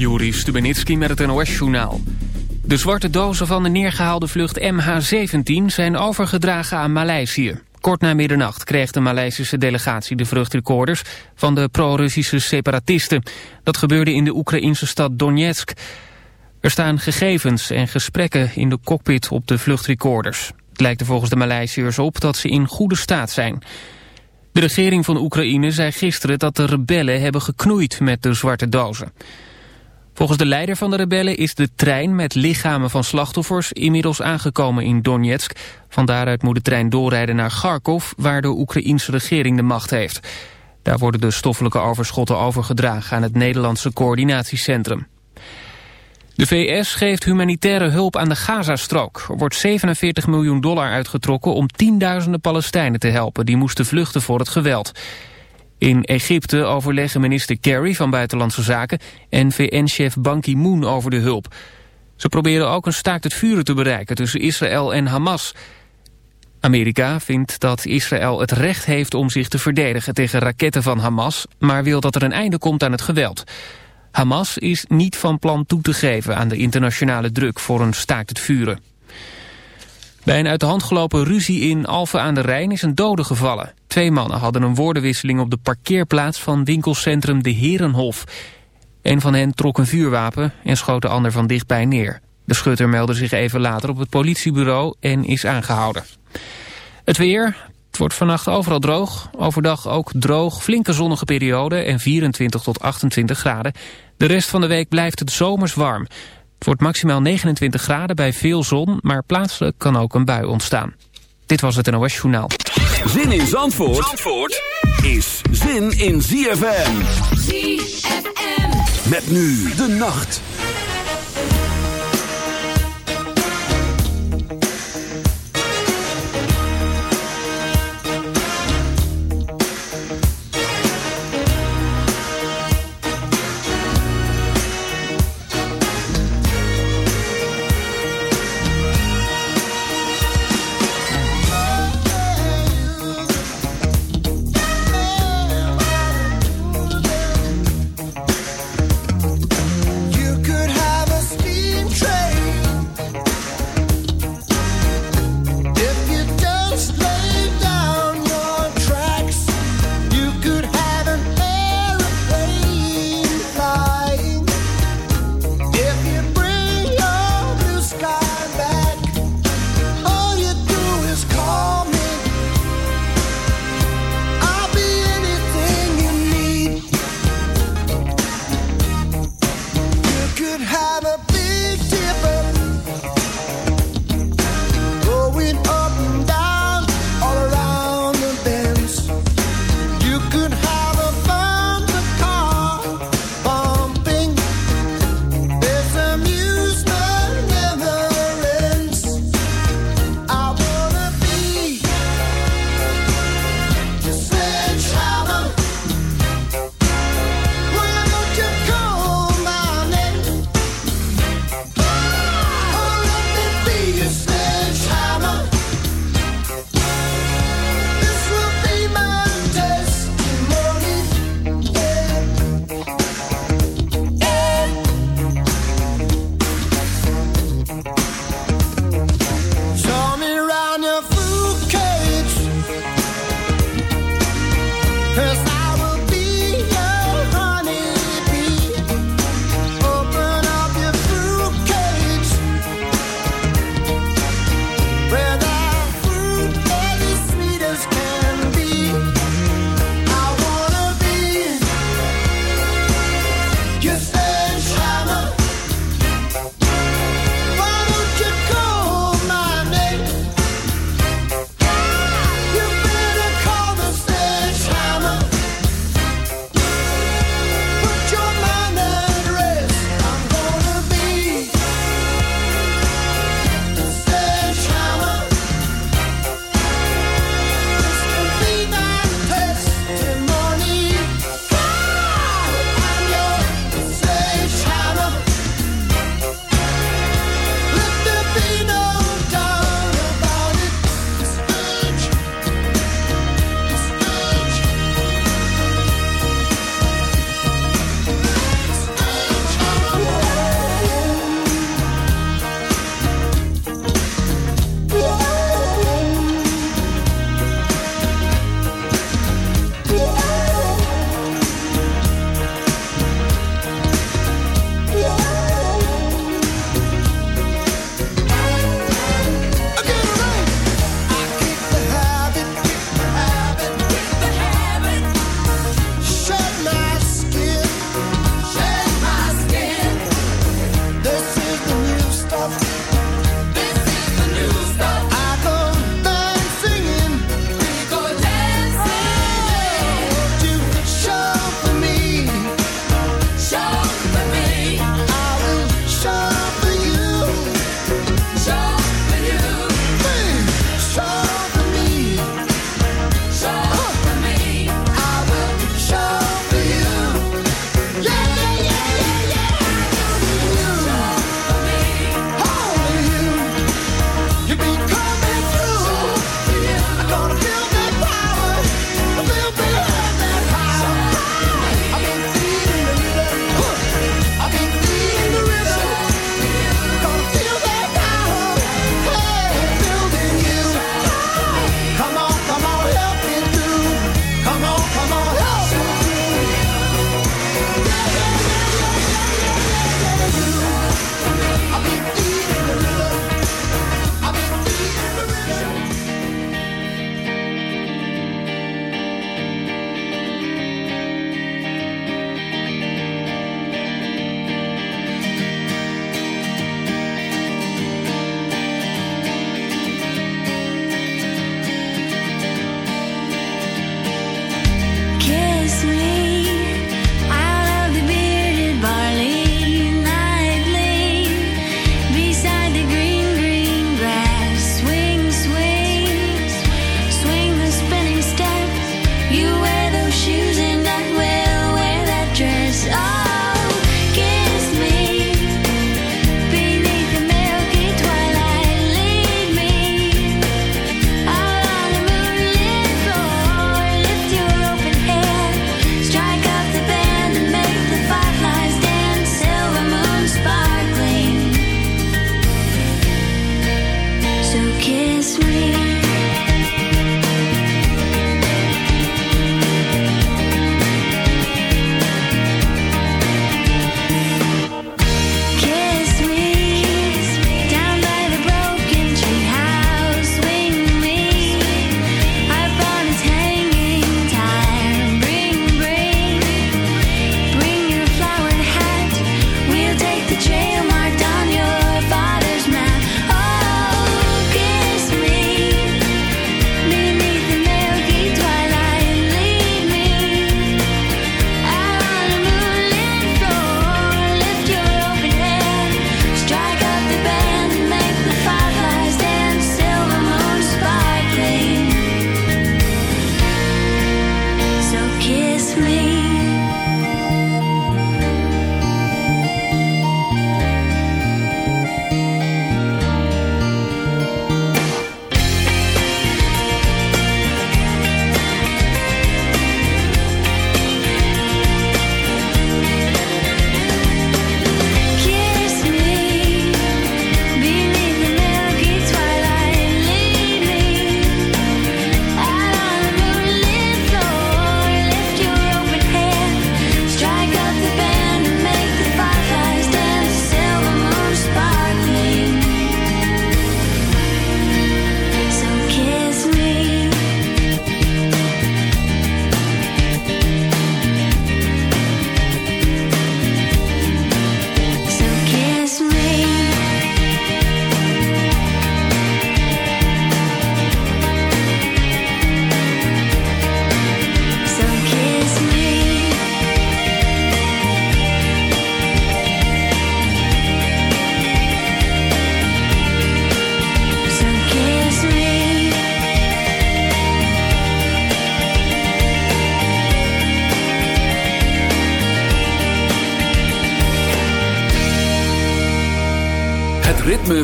Juri Stubenitski met het NOS-journaal. De zwarte dozen van de neergehaalde vlucht MH17 zijn overgedragen aan Maleisië. Kort na middernacht kreeg de Maleisische delegatie de vluchtrecorders van de pro-Russische separatisten. Dat gebeurde in de Oekraïnse stad Donetsk. Er staan gegevens en gesprekken in de cockpit op de vluchtrecorders. Het lijkt volgens de Maleisiërs op dat ze in goede staat zijn. De regering van Oekraïne zei gisteren dat de rebellen hebben geknoeid met de zwarte dozen. Volgens de leider van de rebellen is de trein met lichamen van slachtoffers inmiddels aangekomen in Donetsk. Van daaruit moet de trein doorrijden naar Kharkov, waar de Oekraïense regering de macht heeft. Daar worden de stoffelijke overschotten overgedragen aan het Nederlandse coördinatiecentrum. De VS geeft humanitaire hulp aan de Gazastrook. Er wordt 47 miljoen dollar uitgetrokken om tienduizenden Palestijnen te helpen... die moesten vluchten voor het geweld. In Egypte overleggen minister Kerry van Buitenlandse Zaken... en VN-chef Ban Ki-moon over de hulp. Ze proberen ook een staakt het vuren te bereiken tussen Israël en Hamas. Amerika vindt dat Israël het recht heeft om zich te verdedigen tegen raketten van Hamas... maar wil dat er een einde komt aan het geweld. Hamas is niet van plan toe te geven aan de internationale druk voor een staakt het vuren. Bij een uit de hand gelopen ruzie in Alphen aan de Rijn is een dode gevallen. Twee mannen hadden een woordenwisseling op de parkeerplaats van winkelcentrum De Herenhof. Een van hen trok een vuurwapen en schoot de ander van dichtbij neer. De schutter meldde zich even later op het politiebureau en is aangehouden. Het weer, het wordt vannacht overal droog. Overdag ook droog, flinke zonnige periode en 24 tot 28 graden. De rest van de week blijft het zomers warm. Het wordt maximaal 29 graden bij veel zon, maar plaatselijk kan ook een bui ontstaan. Dit was het NOS Journaal. Zin in Zandvoort, Zandvoort is zin in ZFM. ZFM. Met nu de nacht.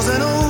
was an old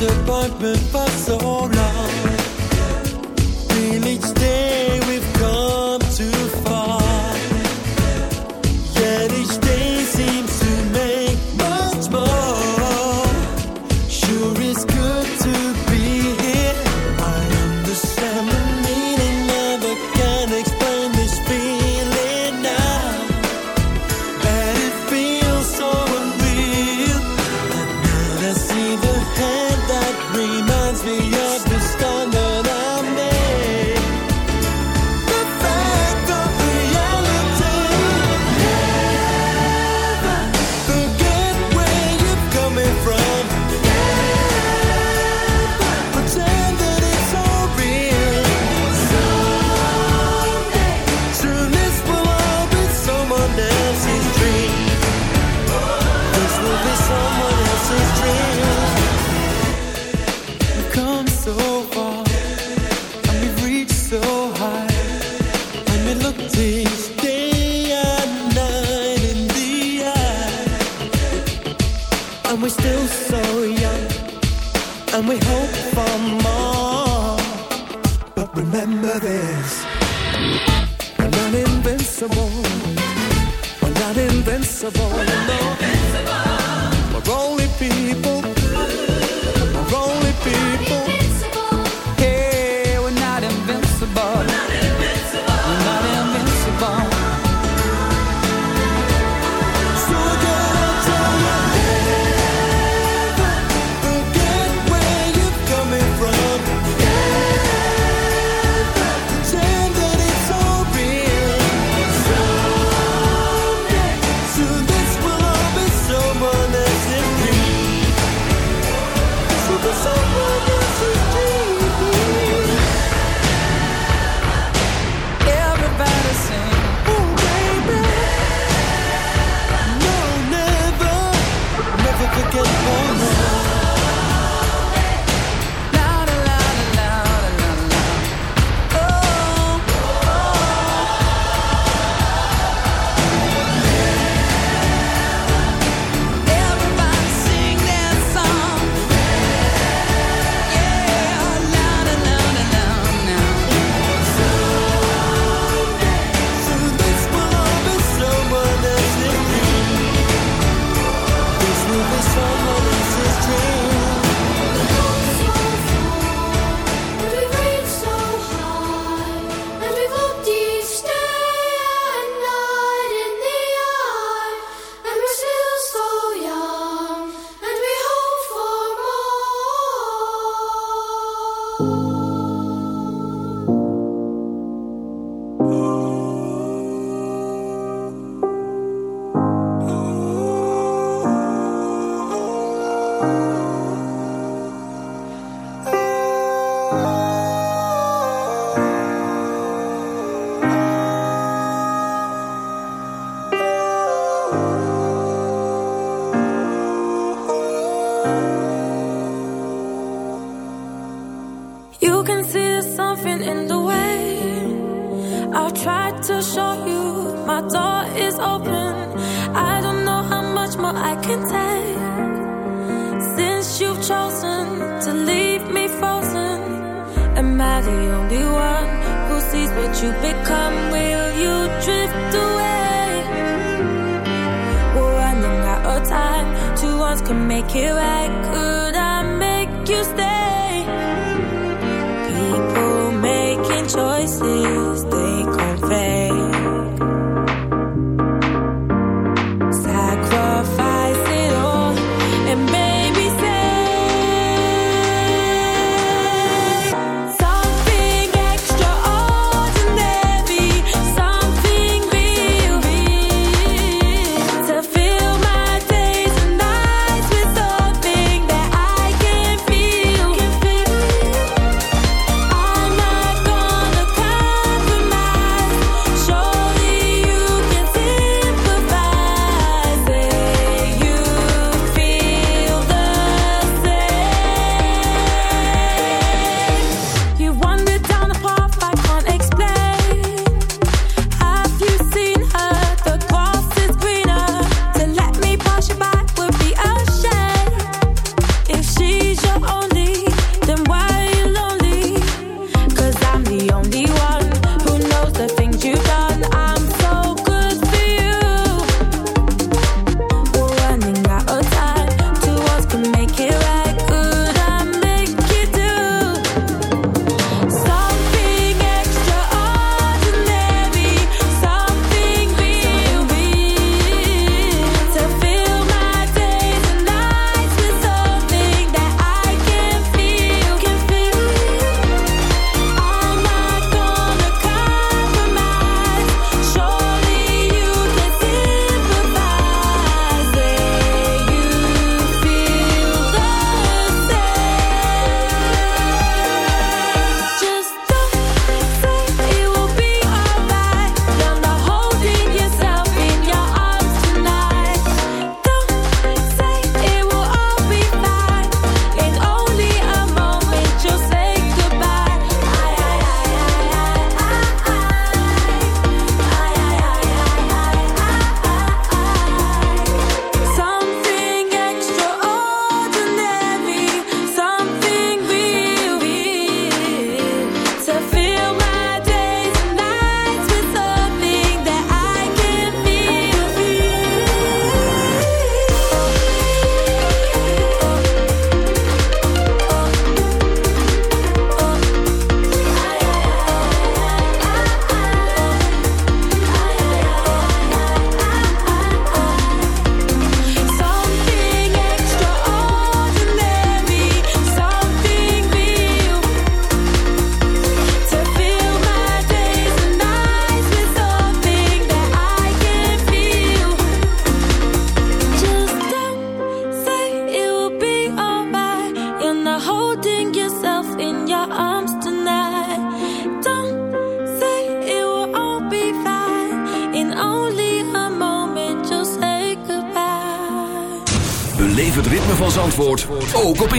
disappointment for so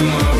tomorrow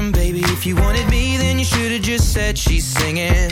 Said she's singing.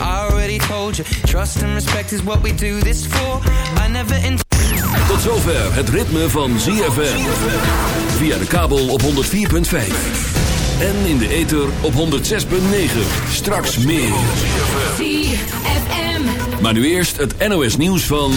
I already told you, trust and respect is what we do this for. I never Tot zover het ritme van ZFM. Via de kabel op 104.5. En in de ether op 106.9. Straks meer. ZFM. Maar nu eerst het NOS nieuws van...